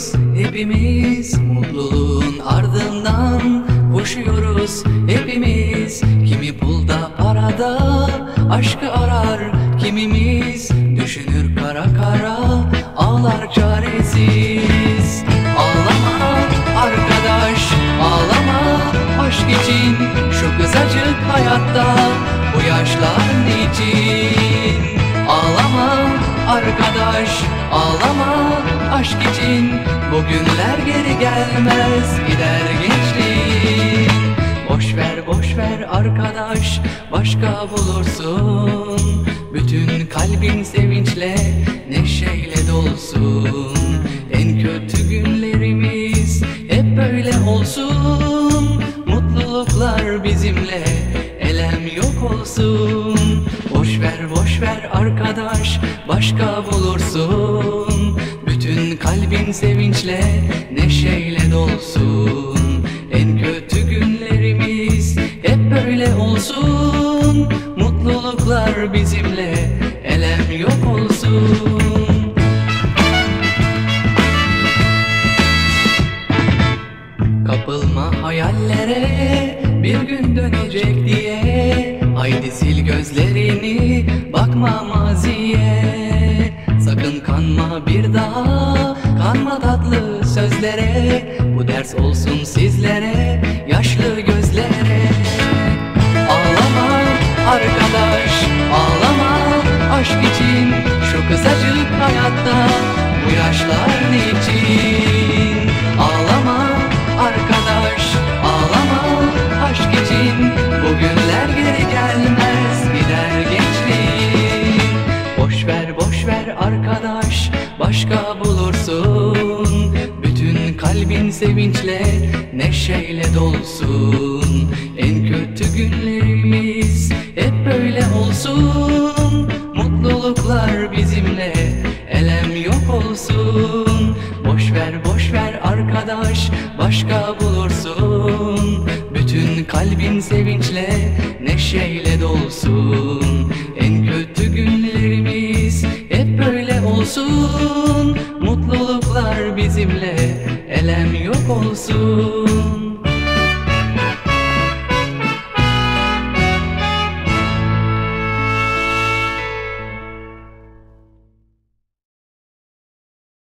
koşuyoruz. Hepimiz Mutluluğun ardından koşuyoruz. Hepimiz Kimi pulda parada aşkı arar. Kimimiz düşünür kara kara ağlar çaresiz. Ağlama arkadaş ağlama aşk için. Şu kısacık hayatta bu yaşlar niçin? Ağlama arkadaş Ağlama aşk için bugünler geri gelmez Gider gençliğin. Boş ver boş ver arkadaş başka bulursun. Bütün kalbin sevinçle neşeyle dolsun. En kötü günlerimiz hep böyle olsun. Mutluluklar bizimle elem yok olsun. Boş ver boş ver arkadaş başka bulursun sevinçle neşeyle dolsun. En kötü günlerimiz hep böyle olsun. Mutluluklar bizimle elem yok olsun. Kapılma hayallere bir gün dönecek diye. Haydi sil gözlerini bakma Sakın kanma bir daha kanma tatlı sözlere. Bu ders olsun sizlere yaşlı gözlere. Ağlama arkadaş ağlama aşk için. Şu kısacık hayatta bu yaşlar niçin arkadaş başka bulursun. Bütün kalbin sevinçle neşeyle dolsun. En kötü günlerimiz hep böyle olsun. Mutluluklar bizimle elem yok olsun. Boş ver boş ver arkadaş başka bulursun. Bütün kalbin sevinçle neşeyle dolsun. En kötü olsun. Mutluluklar bizimle elem yok olsun.